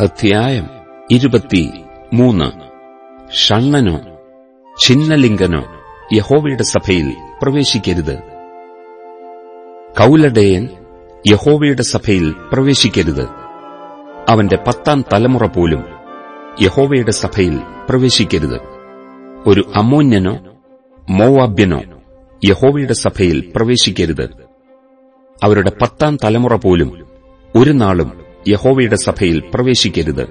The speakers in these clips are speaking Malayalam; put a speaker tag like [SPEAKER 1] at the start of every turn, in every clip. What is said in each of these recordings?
[SPEAKER 1] അധ്യായം ഇരുപത്തി മൂന്ന് ഷണ്ണനോ ഛിന്നലിംഗനോ യഹോവയുടെ സഭയിൽ പ്രവേശിക്കരുത്. കൗലടയൻ യഹോവയുടെ സഭയിൽ പ്രവേശിക്കരുത്. അവന്റെ പത്താം തലമുറ പോലും യഹോവയുടെ സഭയിൽ പ്രവേശിക്കരുത്. ഒരു അമോന്യനോ മോവാബ്യനോ യഹോവയുടെ സഭയിൽ പ്രവേശിക്കരുത്. അവരുടെ പത്താം തലമുറ പോലും ഒരു നാളും യഹോവയുടെ സഭയിൽ പ്രവേശിക്കരുത്.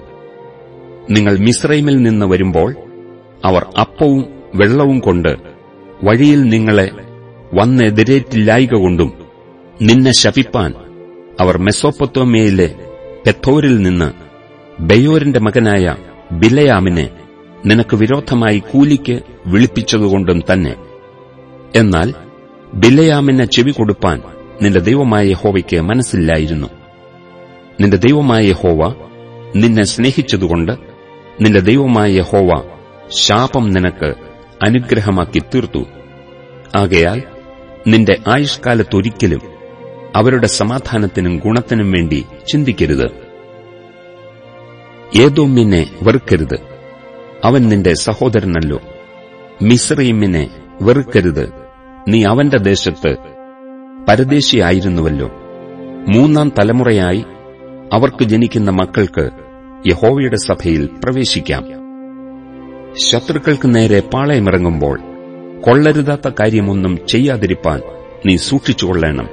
[SPEAKER 1] നിങ്ങൾ മിസ്രൈമിൽ നിന്ന് വരുമ്പോൾ അവർ അപ്പവും വെള്ളവും കൊണ്ട് വഴിയിൽ നിങ്ങളെ വന്നെതിരേറ്റില്ലായിക കൊണ്ടും നിന്നെ ശപിപ്പാൻ അവർ മെസോപ്പത്തോമയിലെ പെത്തോരിൽ നിന്ന് ബയോരിന്റെ മകനായ ബിലയാമിനെ നിനക്ക് വിരോധമായി കൂലിക്ക് വിളിപ്പിച്ചതുകൊണ്ടും തന്നെ. എന്നാൽ ബിലയാമിനെ ചെവി കൊടുപ്പാൻ നിന്റെ ദൈവമായ ഹോവയ്ക്ക് മനസ്സില്ലായിരുന്നു. നിന്റെ ദൈവമായ യഹോവ നിന്നെ സ്നേഹിച്ചതുകൊണ്ട് നിന്റെ ദൈവമായ യഹോവ ശാപം നിനക്ക് അനുഗ്രഹമാക്കി തീർത്തു. ആകയാൽ നിന്റെ ആയുഷ്കാലത്തൊരിക്കലും അവരുടെ സമാധാനത്തിനും ഗുണത്തിനും വേണ്ടി ചിന്തിക്കരുത്. ഏതോമ്മിനെ വെറുക്കരുത്. അവൻ നിന്റെ സഹോദരനല്ലോ. മിസ്രൈമിനെ വെറുക്കരുത്. നീ അവന്റെ ദേശത്ത് പരദേശിയായിരുന്നുവല്ലോ. മൂന്നാം തലമുറയായി അവർക്ക് ജനിക്കുന്ന മക്കൾക്ക് യഹോവയുടെ സഭയിൽ പ്രവേശിക്കാം. ശത്രുക്കൾക്ക് നേരെ പാളയമിറങ്ങുമ്പോൾ കൊള്ളരുതാത്ത കാര്യമൊന്നും ചെയ്യാതിരിപ്പാൻ നീ സൂക്ഷിച്ചുകൊള്ളണം.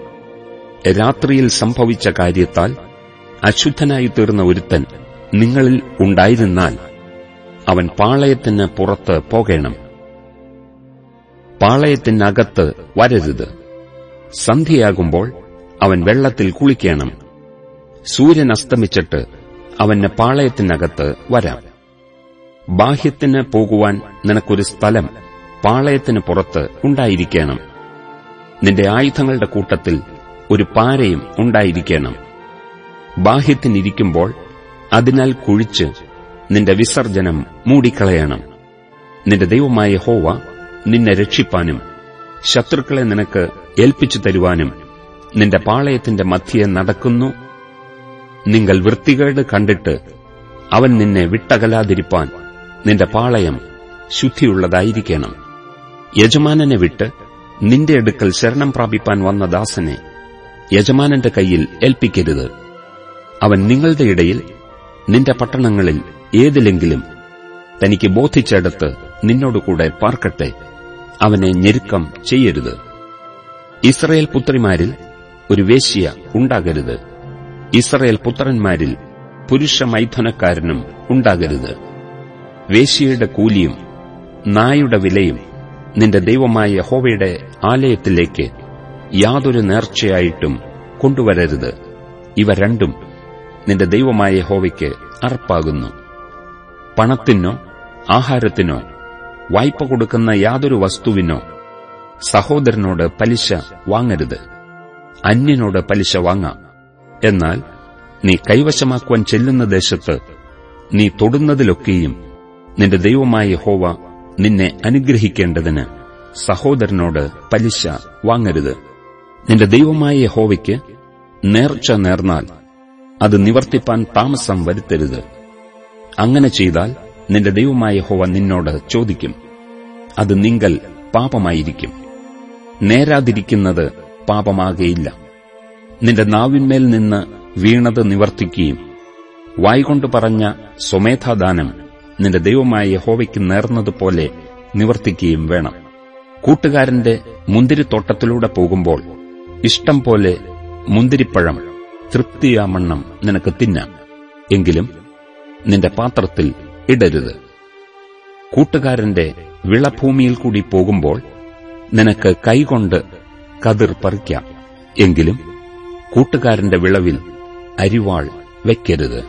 [SPEAKER 1] രാത്രിയിൽ സംഭവിച്ച കാര്യത്താൽ അശുദ്ധനായി തീർന്ന ഒരുത്തൻ നിങ്ങളിൽ ഉണ്ടായിരുന്നാൽ അവൻ പാളയത്തിന് പുറത്ത് പോകണം. പാളയത്തിനകത്ത് വരരുത്. സന്ധ്യയാകുമ്പോൾ അവൻ വെള്ളത്തിൽ കുളിക്കണം. സൂര്യൻ അസ്തമിച്ചിട്ട് അവന് പാളയത്തിനകത്ത് വരാം. ബാഹ്യത്തിന് പോകുവാൻ നിനക്കൊരു സ്ഥലം പാളയത്തിന് പുറത്ത് ഉണ്ടായിരിക്കണം. നിന്റെ ആയുധങ്ങളുടെ കൂട്ടത്തിൽ ഒരു പാരയും ഉണ്ടായിരിക്കണം. ബാഹ്യത്തിനിരിക്കുമ്പോൾ അതിനാൽ കുഴിച്ച് നിന്റെ വിസർജനം മൂടിക്കളയണം. നിന്റെ ദൈവമായ ഹോവ നിന്നെ രക്ഷിപ്പാനും ശത്രുക്കളെ നിനക്ക് ഏൽപ്പിച്ചു തരുവാനും നിന്റെ പാളയത്തിന്റെ മധ്യയെ നടക്കുന്നു നിങ്ങൾ വൃത്തികേട് കണ്ടിട്ട് അവൻ നിന്നെ വിട്ടകലാതിരിപ്പാൻ നിന്റെ പാളയം ശുദ്ധിയുള്ളതായിരിക്കണം. യജമാനനെ വിട്ട് നിന്റെ അടുക്കൽ ശരണം പ്രാപിപ്പാൻ വന്ന ദാസനെ യജമാനന്റെ കയ്യിൽ ഏൽപ്പിക്കരുത്. അവൻ നിങ്ങളുടെ ഇടയിൽ നിന്റെ പട്ടണങ്ങളിൽ ഏതിലെങ്കിലും തനിക്ക് ബോധിച്ചെടുത്ത് നിന്നോടുകൂടെ പാർക്കട്ടെ. അവനെ ഞെരുക്കം ചെയ്യരുത്. ഇസ്രയേൽ പുത്രിമാരിൽ ഒരു വേശ്യ ഉണ്ടാകരുത്. ഇസ്രയേൽ പുത്രന്മാരിൽ പുരുഷ മൈഥുനക്കാരനും ഉണ്ടാകരുത്. വേശ്യയുടെ കൂലിയും നായുടെ വിലയും നിന്റെ ദൈവമായ ഹോവയുടെ ആലയത്തിലേക്ക് യാതൊരു നേർച്ചയായിട്ടും കൊണ്ടുവരരുത്. ഇവ രണ്ടും നിന്റെ ദൈവമായ ഹോവയ്ക്ക് അർപ്പാകുന്നു. പണത്തിനോ ആഹാരത്തിനോ വായ്പ കൊടുക്കുന്ന യാതൊരു വസ്തുവിനോ സഹോദരനോട് പലിശ വാങ്ങരുത്. അന്യനോട് പലിശ വാങ്ങാം. എന്നാൽ നീ കൈവശമാക്കുവാൻ ചെല്ലുന്ന ദേശത്ത് നീ തൊടുന്നതിലൊക്കെയും നിന്റെ ദൈവമായ ഹോവ നിന്നെ അനുഗ്രഹിക്കേണ്ടതിന് സഹോദരനോട് പലിശ വാങ്ങരുത്. നിന്റെ ദൈവമായ ഹോവയ്ക്ക് നേർച്ച നേർന്നാൽ അത് നിവർത്തിപ്പാൻ താമസം വരുത്തരുത്. അങ്ങനെ ചെയ്താൽ നിന്റെ ദൈവമായ ഹോവ നിന്നോട് ചോദിക്കും. അത് നിങ്ങൾ പാപമായിരിക്കും. നേരാതിരിക്കുന്നത് പാപമാകയില്ല. നിന്റെ നാവിന്മേൽ നിന്ന് വീണത് നിവർത്തിക്കുകയും വായ്കൊണ്ട് പറഞ്ഞ സ്വമേധാദാനം നിന്റെ ദൈവമായ യഹോവയ്ക്ക് നേർന്നതുപോലെ നിവർത്തിക്കുകയും വേണം. കൂട്ടുകാരന്റെ മുന്തിരിത്തോട്ടത്തിലൂടെ പോകുമ്പോൾ ഇഷ്ടം പോലെ മുന്തിരിപ്പഴം തൃപ്തിയാമണ്ണം നിനക്ക് തിന്നാം. എങ്കിലും നിന്റെ പാത്രത്തിൽ ഇടരുത്. കൂട്ടുകാരന്റെ വിളഭൂമിയിൽ കൂടി പോകുമ്പോൾ നിനക്ക് കൈകൊണ്ട് കതിർ പറിക്കാം. എങ്കിലും കൂട്ടുകാരന്റെ വിളവിൽ അരിവാൾ വയ്ക്കരുത്